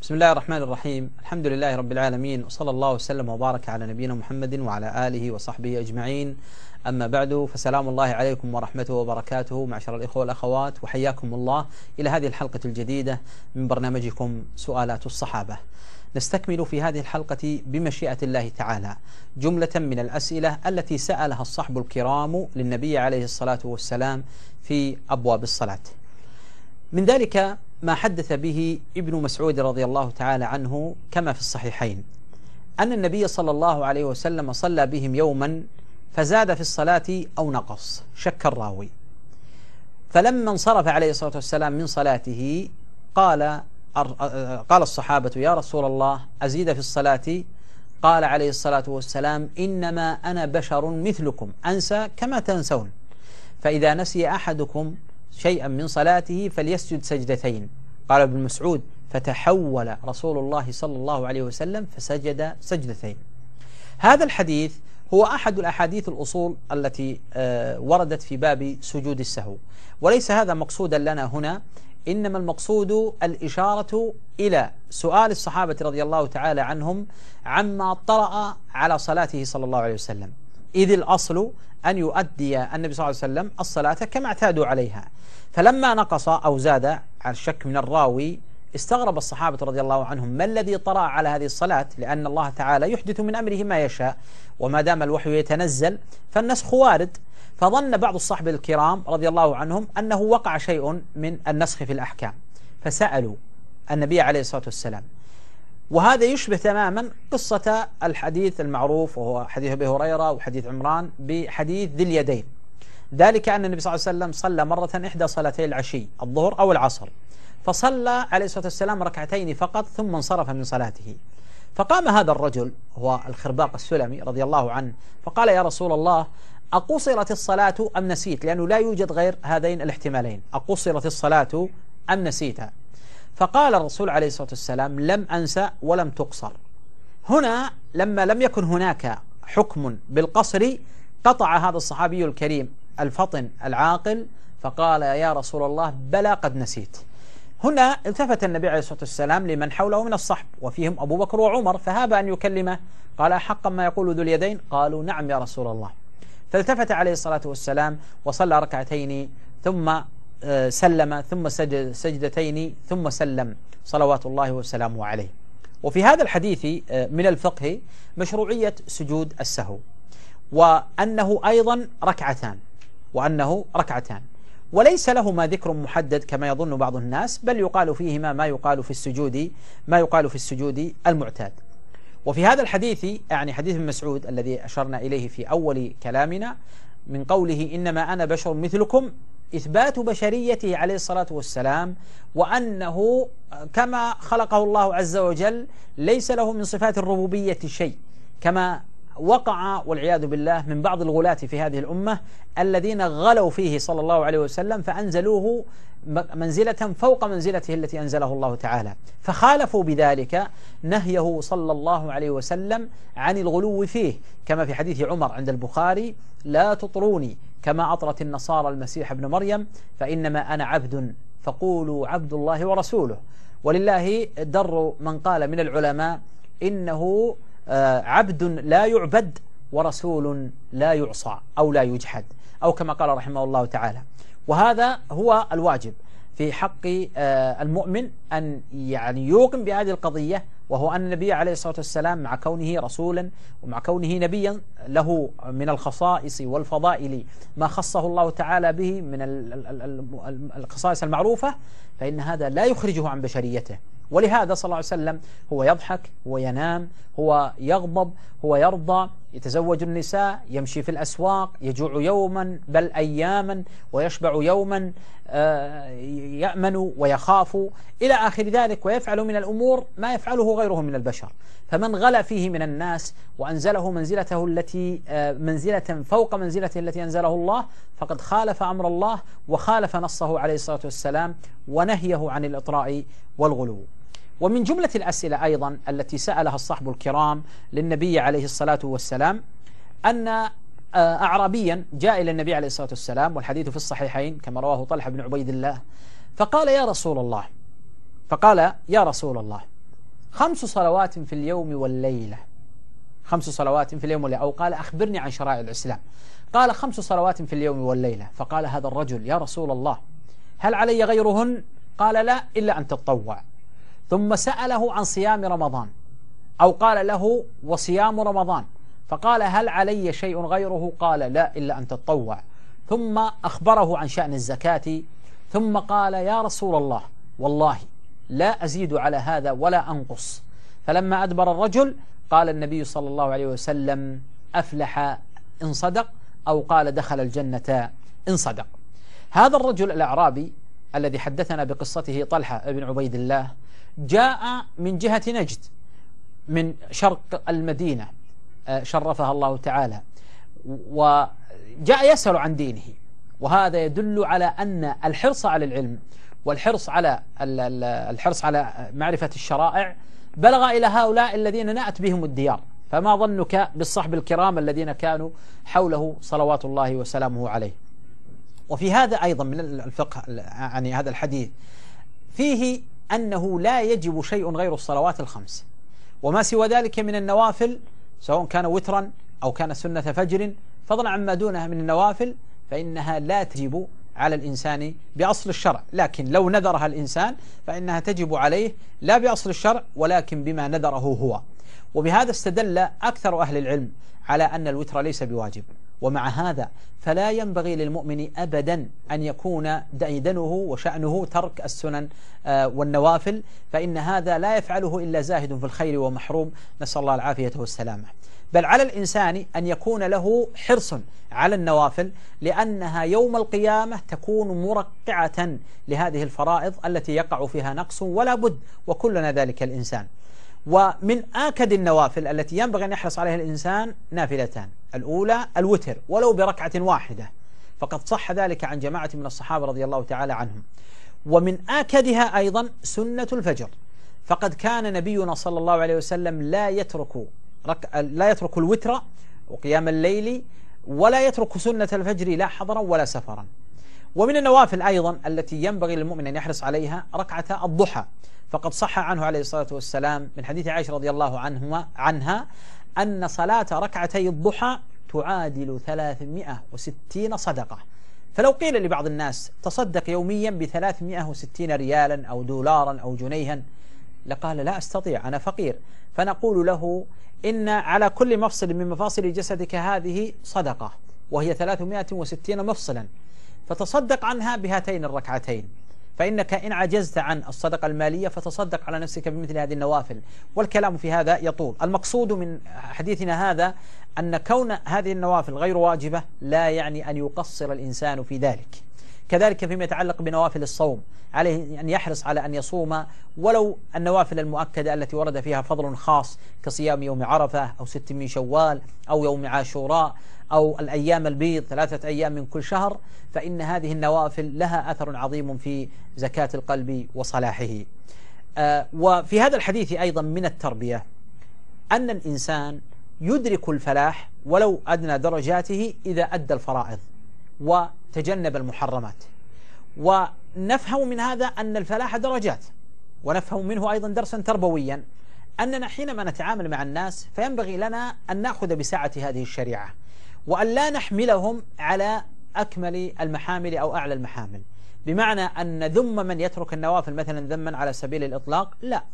بسم الله الرحمن الرحيم. الحمد لله رب العالمين وصلى الله وسلم وبارك على نبينا محمد وعلى آله وصحبه أجمعين. أما بعد فسلام الله عليكم ورحمته وبركاته. معشر الإخوة والأخوات وحياكم الله إلى هذه الحلقة الجديدة من برنامجكم سؤالات الصحابة. نستكمل في هذه الحلقة بمشيئة الله تعالى جملة من الأسئلة التي سألها الصحب الكرام للنبي عليه الصلاة والسلام في أبواب الصلاة. من ذلك ما حدث به ابن مسعود رضي الله تعالى عنه كما في الصحيحين. أن النبي صلى الله عليه وسلم صلى بهم يوما فزاد في الصلاة أو نقص شك الراوي. فلما انصرف عليه الصلاة والسلام من صلاته قال قال الصحابة يا رسول الله أزيد في الصلاة؟ قال عليه الصلاة والسلام إنما أنا بشر مثلكم أنسى كما تنسون. فإذا نسي أحدكم شيئا من صلاته فليسجد سجدتين. قال ابن مسعود فتحول رسول الله صلى الله عليه وسلم فسجد سجدتين. هذا الحديث هو أحد الأحاديث الأصول التي وردت في باب سجود السهو. وليس هذا مقصودا لنا هنا إنما المقصود الإشارة إلى سؤال الصحابة رضي الله تعالى عنهم عما طرأ على صلاته صلى الله عليه وسلم. إذ الأصل أن يؤدي النبي صلى الله عليه وسلم الصلاة كما اعتادوا عليها. فلما نقص أو زاد على الشك من الراوي استغرب الصحابة رضي الله عنهم ما الذي طرأ على هذه الصلاة؟ لأن الله تعالى يحدث من أمره ما يشاء وما دام الوحي يتنزل فالنسخ وارد. فظن بعض الصحب الكرام رضي الله عنهم أنه وقع شيء من النسخ في الأحكام. فسألوا النبي عليه الصلاة والسلام وهذا يشبه تماما قصة الحديث المعروف وهو حديث أبي هريرة وحديث عمران بحديث ذي اليدين. ذلك أن النبي صلى الله عليه وسلم صلى مرة إحدى صلاتي العشي الظهر أو العصر. فصلى عليه الصلاة والسلام ركعتين فقط ثم انصرف من صلاته. فقام هذا الرجل هو الخرباق السلمي رضي الله عنه فقال يا رسول الله أقصرت الصلاة أم نسيت؟ لأنه لا يوجد غير هذين الاحتمالين. أقصرت الصلاة أم نسيتها؟ فقال الرسول عليه الصلاة والسلام لم أنسى ولم تقصر. هنا لما لم يكن هناك حكم بالقصر قطع هذا الصحابي الكريم الفطن العاقل فقال يا رسول الله بلى قد نسيت. هنا التفت النبي عليه الصلاة والسلام لمن حوله من الصحب وفيهم أبو بكر وعمر فهاب أن يكلمه قال حقا ما يقول ذو اليدين؟ قالوا نعم يا رسول الله. فالتفت عليه الصلاة والسلام وصلى ركعتين ثم سلم ثم سجد سجدتين ثم سلم صلوات الله وسلامه عليه. وفي هذا الحديث من الفقه مشروعية سجود السهو وأنه أيضا ركعتان وأنه ركعتان. وليس لهما ذكر محدد كما يظن بعض الناس بل يقال فيهما ما يقال في السجود ما يقال في السجود المعتاد. وفي هذا الحديث يعني حديث ابن مسعود الذي أشرنا إليه في أول كلامنا من قوله إنما أنا بشر مثلكم إثبات بشريته عليه الصلاة والسلام وأنه كما خلقه الله عز وجل ليس له من صفات الربوبية شيء. كما وقع والعياذ بالله من بعض الغلاة في هذه الأمة الذين غلوا فيه صلى الله عليه وسلم فأنزلوه منزلة فوق منزلته التي أنزله الله تعالى. فخالفوا بذلك نهيه صلى الله عليه وسلم عن الغلو فيه. كما في حديث عمر عند البخاري لا تطروني كما أطرت النصارى المسيح ابن مريم فإنما أنا عبد فقولوا عبد الله ورسوله. ولله در من قال من العلماء إنه عبد لا يعبد ورسول لا يعصى أو لا يجحد أو كما قال رحمه الله تعالى. وهذا هو الواجب في حق المؤمن أن يعني يوقن بهذه القضية وهو أن النبي عليه الصلاة والسلام مع كونه رسولا ومع كونه نبيا له من الخصائص والفضائل ما خصه الله تعالى به من الخصائص المعروفة فإن هذا لا يخرجه عن بشريته. ولهذا صلى الله عليه وسلم هو يضحك هو ينام هو يغضب هو يرضى يتزوج النساء يمشي في الأسواق يجوع يوما بل أياما ويشبع يوما آه، يأمن ويخاف. إلى آخر ذلك ويفعل من الأمور ما يفعله غيره من البشر. فمن غلا فيه من الناس وأنزله منزلته التي آه، منزلة فوق منزلته التي أنزله الله فقد خالف أمر الله وخالف نصه عليه الصلاة والسلام ونهيه عن الإطراء والغلو. ومن جملة الأسئلة أيضا التي سألها الصحب الكرام للنبي عليه الصلاة والسلام أن آه، أعرابيا جاء إلى النبي عليه الصلاة والسلام والحديث في الصحيحين كما رواه طلحة بن عبيد الله فقال يا رسول الله. فقال يا رسول الله خمس صلوات في اليوم والليلة. خمس صلوات في اليوم والليلة. أو قال أخبرني عن شرائع الإسلام. قال خمس صلوات في اليوم والليلة. فقال هذا الرجل يا رسول الله هل علي غيرهن؟ قال لا إلا أن تطوع. ثم سأله عن صيام رمضان أو قال له وصيام رمضان فقال هل علي شيء غيره؟ قال لا إلا أن تطوع ثم أخبره عن شأن الزكاة. ثم قال يا رسول الله والله لا أزيد على هذا ولا أنقص. فلما أدبر الرجل قال النبي صلى الله عليه وسلم أفلح إن صدق أو قال دخل الجنة إن صدق. هذا الرجل الأعرابي الذي حدثنا بقصته طلحة بن عبيد الله جاء من جهة نجد من شرق المدينة آه، شرفها الله تعالى وجاء يسأل عن دينه وهذا يدل على أن الحرص على العلم والحرص على الحرص على معرفة الشرائع بلغ إلى هؤلاء الذين نأت بهم الديار. فما ظنك بالصحب الكرام الذين كانوا حوله صلوات الله وسلامه عليه؟ وفي هذا أيضا من الفقه يعني هذا الحديث فيه أنه لا يجب شيء غير الصلوات الخمس. وما سوى ذلك من النوافل سواء كان وترا أو كان سنة فجر فضلا عما دونها من النوافل فإنها لا تجب على الإنسان بأصل الشرع. لكن لو نذرها الإنسان فإنها تجب عليه لا بأصل الشرع ولكن بما نذره هو. وبهذا استدل أكثر أهل العلم على أن الوتر ليس بواجب. ومع هذا فلا ينبغي للمؤمن أبدا أن يكون ديدنه وشأنه ترك السنن آه، والنوافل فإن هذا لا يفعله إلا زاهد في الخير ومحروم. نسأل الله العافية والسلامة. بل على الإنسان أن يكون له حرص على النوافل لأنها يوم القيامة تكون مرقعة لهذه الفرائض التي يقع فيها نقص ولا بد وكلنا ذلك الإنسان. ومن آكد النوافل التي ينبغي أن يحرص عليها الإنسان نافلتان. الأولى الوتر ولو بركعة واحدة. فقد صح ذلك عن جماعة من الصحابة رضي الله تعالى عنهم. ومن آكدها أيضا سنة الفجر. فقد كان نبينا صلى الله عليه وسلم لا يترك رك... لا يترك الوتر وقيام الليل ولا يترك سنة الفجر لا حضرا ولا سفرا. ومن النوافل أيضا التي ينبغي للمؤمن أن يحرص عليها ركعة الضحى. فقد صح عنه عليه الصلاة والسلام من حديث عائشة رضي الله عنهما عنها أن صلاة ركعتي الضحى تعادل 360 صدقة. فلو قيل لبعض الناس تصدق يوميا ب 360 ريالا أو دولارا أو جنيها لقال لا أستطيع أنا فقير. فنقول له إن على كل مفصل من مفاصل جسدك هذه صدقة وهي 360 مفصلا. فتصدق عنها بهاتين الركعتين. فإنك إن عجزت عن الصدقة المالية فتصدق على نفسك بمثل هذه النوافل. والكلام في هذا يطول. المقصود من حديثنا هذا أن كون هذه النوافل غير واجبة لا يعني أن يقصر الإنسان في ذلك. كذلك فيما يتعلق بنوافل الصوم عليه أن يحرص على أن يصوم ولو النوافل المؤكدة التي ورد فيها فضل خاص كصيام يوم عرفة أو ست من شوال أو يوم عاشوراء أو الأيام البيض ثلاثة أيام من كل شهر فإن هذه النوافل لها أثر عظيم في زكاة القلب وصلاحه. آه وفي هذا الحديث أيضا من التربية أن الإنسان يدرك الفلاح ولو أدنى درجاته إذا أدى الفرائض. وتجنب المحرمات. ونفهم من هذا أن الفلاح درجات ونفهم منه أيضا درسا تربويا. أننا حينما نتعامل مع الناس فينبغي لنا أن نأخذ بسعة هذه الشريعة وأن لا نحملهم على أكمل المحامل أو أعلى المحامل. بمعنى أن ذم من يترك النوافل مثلا ذما على سبيل الإطلاق لا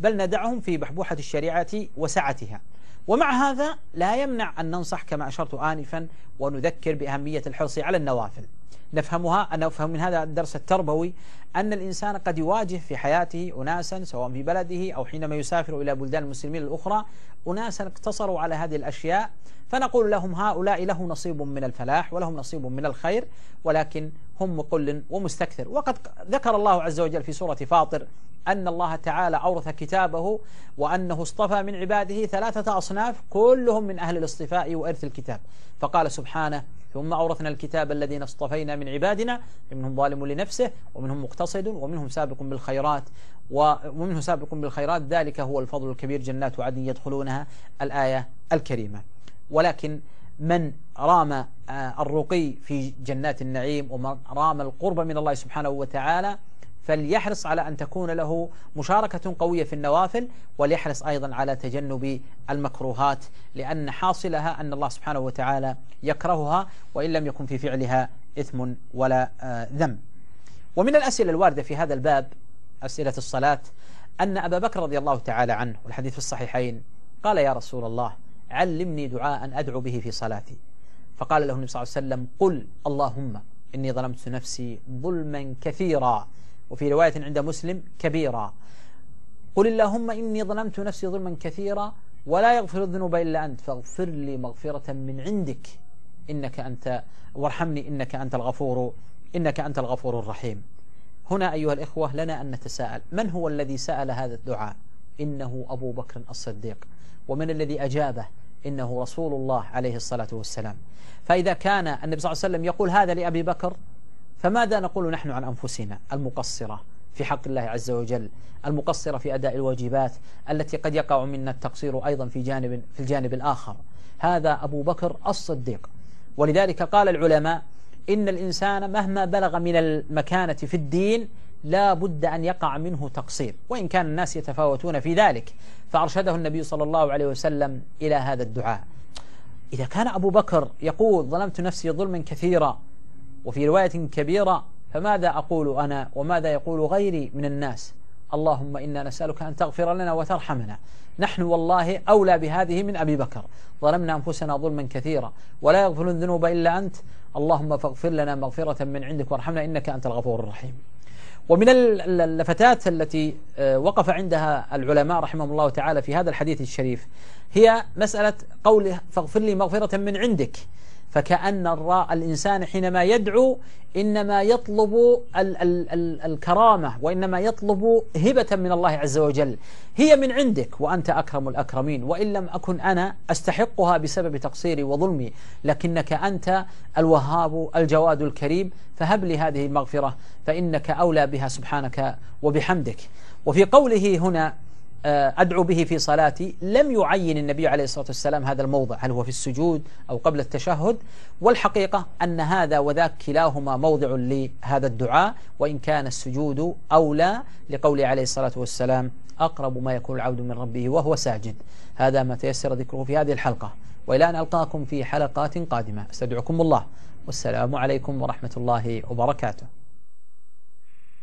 بل ندعهم في بحبوحة الشريعة وسعتها. ومع هذا لا يمنع أن ننصح كما أشرت آنفا ونذكر بأهمية الحرص على النوافل. نفهمها أن نفهم من هذا الدرس التربوي أن الإنسان قد يواجه في حياته أناسا سواء في بلده أو حينما يسافر إلى بلدان المسلمين الأخرى أناسا اقتصروا على هذه الأشياء. فنقول لهم هؤلاء له نصيب من الفلاح ولهم نصيب من الخير ولكن هم مقل ومستكثر. وقد ذكر الله عز وجل في سورة فاطر أن الله تعالى أورث كتابه وأنه اصطفى من عباده ثلاثة أصناف كلهم من أهل الاصطفاء وإرث الكتاب. فقال سبحانه ثم أورثنا الكتاب الذين اصطفينا من عبادنا منهم ظالم لنفسه ومنهم مقتصد ومنهم سابق بالخيرات ومنه سابق بالخيرات. ذلك هو الفضل الكبير جنات عدن يدخلونها الآية الكريمة. ولكن من رام آه، الرقي في جنات النعيم ومن رام القرب من الله سبحانه وتعالى فليحرص على أن تكون له مشاركة قوية في النوافل وليحرص أيضا على تجنب المكروهات لأن حاصلها أن الله سبحانه وتعالى يكرهها وإن لم يكن في فعلها إثم ولا آه، ذنب. ومن الأسئلة الواردة في هذا الباب أسئلة الصلاة أن أبا بكر رضي الله تعالى عنه والحديث في الصحيحين قال يا رسول الله علمني دعاء أدعو به في صلاتي. فقال له النبي صلى الله عليه وسلم قل اللهم إني ظلمت نفسي ظلما كثيرا. وفي رواية عند مسلم كبيرا قل اللهم إني ظلمت نفسي ظلما كثيرا ولا يغفر الذنوب إلا أنت فاغفر لي مغفرة من عندك. إنك أنت وارحمني إنك أنت الغفور إنك أنت الغفور الرحيم. هنا أيها الإخوة لنا أن نتساءل من هو الذي سأل هذا الدعاء؟ إنه أبو بكر الصديق. ومن الذي أجابه؟ إنه رسول الله عليه الصلاة والسلام. فإذا كان النبي صلى الله عليه وسلم يقول هذا لأبي بكر فماذا نقول نحن عن أنفسنا المقصرة في حق الله عز وجل المقصرة في أداء الواجبات التي قد يقع منا التقصير أيضا في جانب في الجانب الآخر؟ هذا أبو بكر الصديق. ولذلك قال العلماء إن الإنسان مهما بلغ من المكانة في الدين لا بد أن يقع منه تقصير وإن كان الناس يتفاوتون في ذلك فأرشده النبي صلى الله عليه وسلم إلى هذا الدعاء. إذا كان أبو بكر يقول ظلمت نفسي ظلما كثيرا وفي رواية كبيرة فماذا أقول أنا وماذا يقول غيري من الناس؟ اللهم إنا نسألك أن تغفر لنا وترحمنا. نحن والله أولى بهذه من أبي بكر. ظلمنا أنفسنا ظلما كثيرا ولا يغفر الذنوب إلا أنت. اللهم فاغفر لنا مغفرة من عندك وارحمنا إنك أنت الغفور الرحيم. ومن اللفتات التي آه، وقف عندها العلماء رحمهم الله تعالى في هذا الحديث الشريف هي مسألة قوله فاغفر لي مغفرة من عندك. فكأن الإنسان حينما يدعو إنما يطلب ال ال ال الكرامة وإنما يطلب هبة من الله عز وجل. هي من عندك وأنت أكرم الأكرمين. وإن لم أكن أنا أستحقها بسبب تقصيري وظلمي. لكنك أنت الوهاب الجواد الكريم. فهب لي هذه المغفرة فإنك أولى بها سبحانك وبحمدك. وفي قوله هنا أدعو به في صلاتي. لم يعين النبي عليه الصلاة والسلام هذا الموضع. هل هو في السجود أو قبل التشهد؟ والحقيقة أن هذا وذاك كلاهما موضع لهذا الدعاء وإن كان السجود أولى لقول عليه الصلاة والسلام أقرب ما يكون العبد من ربه وهو ساجد. هذا ما تيسر ذكره في هذه الحلقة. وإلى أن ألقاكم في حلقات قادمة. استدعكم الله. والسلام عليكم ورحمة الله وبركاته.